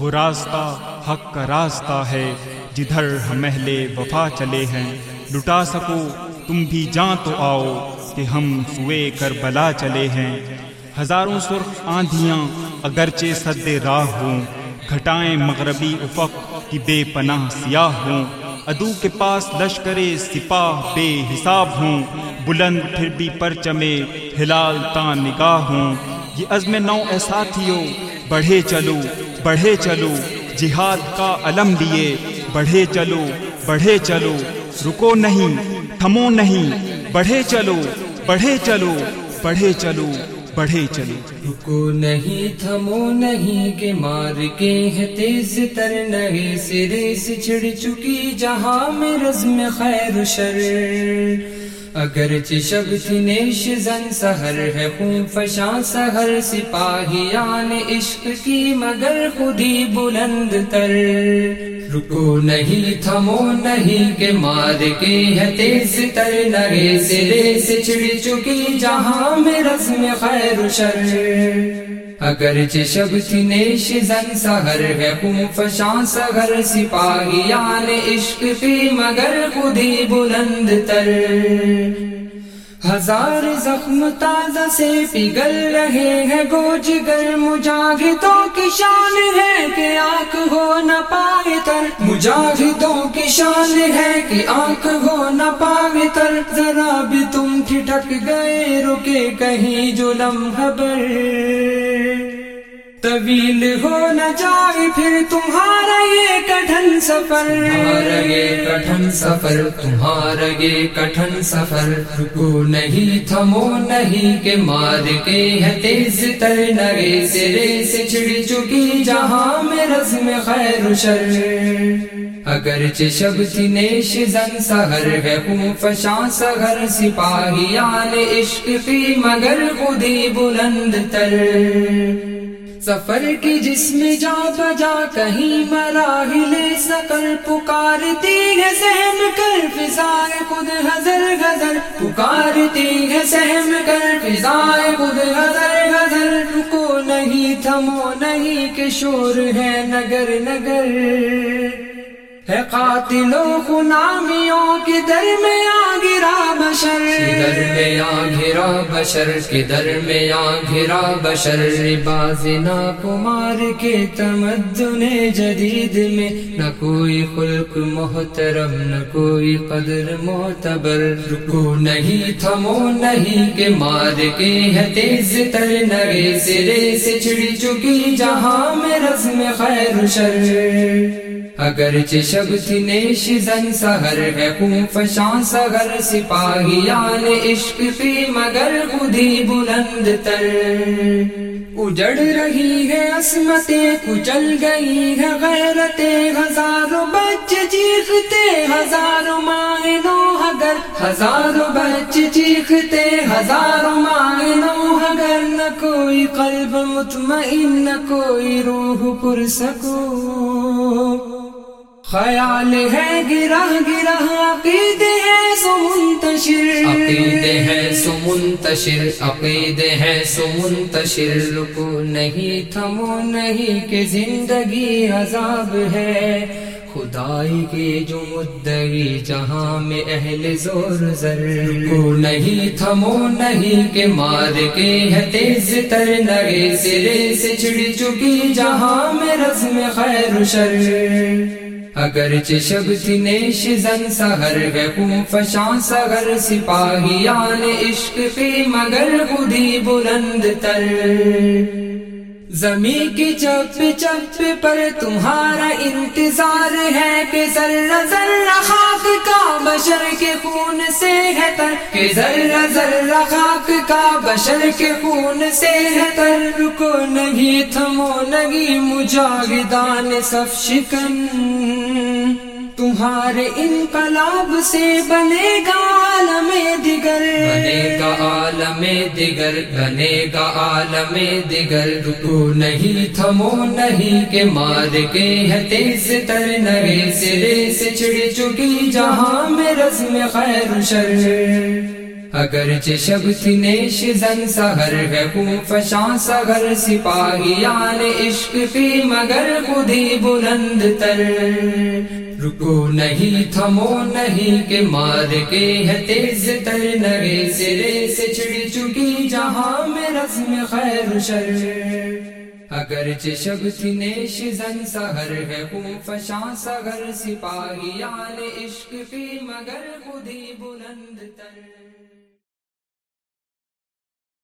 وہ راستہ، حق کا راستہ ہے۔ جدھر ہم اہل وفا چلے ہیں، لٹا سکو۔ تم بھی جان تو آؤ کہ ہم سوئے کر بلا چلے ہیں۔ ہزاروں سرخ آندھیاں اگرچہ سد راہ ہوں۔ گھٹائیں مغربی افق کی بے پناہ سیاہ ہوں۔ ادو کے پاس لشکرے سپاہ بے حساب ہوں۔ بلند پھر بھی پرچمے ہلال تا نگاہ ہوں۔ یہ عزم نو اے ساتھیو بڑھے چلو۔ بڑھے چلو، جہاد کا علم لیے بڑھے چلو بڑھے چلو، رکو نہیں، تھمو نہیں، بڑھے چلو بڑھے چلو بڑھے چلو بڑھے چلو۔ رکو نہیں، تھمو نہیں کہ مار کے ہے تیز تر نئے سرے سے چھڑ چکی جہاں میں رزم خیر شر۔ اگرچہ شب نیش زن سہر ہے خون فشاں سہر سپاہیان عشق کی، مگر خودی بلند تر۔ رکو نہیں، تھمو نہیں کہ مار کے ہے تیز تر۔ نگے سرے سے چھڑ چکی جہاں میں رسم خیر شر۔ اگرچہ شب تھی نیش زن سہر ہے، خون فشاں سہر سپاہیان عشق کی مگر خودی بلند تر۔ ہزار زخم تازہ سے پگل رہے ہیں گوج گر، مجاہدوں کی شان ہے کہ آنکھ ہو نہ پائے تر۔ مجاہدوں کی شان ہے کہ آنکھ ہو نہ پائے تر۔ ذرا بھی تم ٹھٹک گئے، رکے کہیں جو لمحہ بر طویل ہو نہ جائے پھر تمہارا یہ کٹھن سفر۔ تمہارا یہ کٹھن سفر، تمہارا یہ کٹھن سفر۔ رکو نہیں تھمو نہیں کہ مار کے ہے تیز تر نگے سرے سے چھڑ چکی جہاں میں رزم خیر شر۔ اگرچہ شب تھی نیش زن سہر ہے خون فشاں سہر سپاہیان عشق کی مگر خودی بلند تر۔ سفر کی جس میں جا بجا کہیں مراحل سکر پکارتی ہے سہم کر فضائے خود حضر غزر پکارتی ہے سہم کر فضائے خود حضر غزر رکو نہیں تھمو نہیں کہ شور ہے نگر نگر ہے قاتلوں غلامیوں کے در میں آ گرا بشر۔ در میں آ گرا بشر، کے در میں آ گرا بشر۔ بازنا کمار کے تمدن جدید میں۔ نہ کوئی خلق محترم، نہ کوئی قدر معتبر۔ رکو نہیں، تھمو نہیں کہ مار کے ہے تیز تر۔ نگے سرے سے چھڑ چکی جہاں میں رزم خیر شر۔ اگرچہ شب تھی زن سہر ہے خون فشاں سگر سپاہیان عشق کی مگر خودی بلند تر۔ اجڑ رہی ہے عصمتیں کچل گئی ہے غیرتیں ہزاروں بچے چیختے، ہزاروں مائنوں اگر۔ ہزاروں بچے چیختے، ہزاروں مائنوں اگر۔ نہ کوئی قلب مطمئن، نہ کوئی روح پر سکو خیال ہے گرہ گرہ عقید ہے سو منتشر۔ عقید ہے سو منتشر عقید ہے سو منتشر۔ رکو نہیں تھمو نہیں کہ زندگی عذاب ہے۔ خدائی کی جو مدعی جہاں میں اہل زور زر۔ کو نہیں تھمو نہیں کہ مار کے ہے تیز تر۔ نگے سرے سے چھڑ چکی جہاں میں رزم خیر شر۔ اگرچہ شب تھی نیش زن سہر ہے، خون فشاں سگر سپاہیان عشق پہ، مگر خودی بلند تر۔ زمین کی چپ چپ پر تمہارا انتظار ہے کہ ذرہ ذرہ خاک کا بشر کے خون سے ہے تر کہ ذرہ ذرہ خاک کا بشر کے خون سے ہے تر رکو نہیں تھمو نہیں مجاہدان، صف شکن۔ تمہارے انقلاب سے بنے گا عالم دیگر۔ بنے گا عالم دیگر، بنے گا عالم دیگر۔ رکو نہیں، تھمو نہیں کہ مار کے ہے تیز تر نگے سرے سے چھڑ چکی جہاں میں رزم خیر شر۔ اگرچہ شب تھی نیش زن سہر ہے خون فشاں سگر سپاہیان عشق پی مگر خودی بلند تر۔ رکو نہیں، تھمو نہیں کہ مار کے ہے تیز تر نگے سرے سے چھڑ چکی جہاں میں رسم خیر شر۔ اگر چشب تھی نیش زن سہر ہے، خون فشاں سگر سپاہیان عشق پی مگر خود ہی بلند تر۔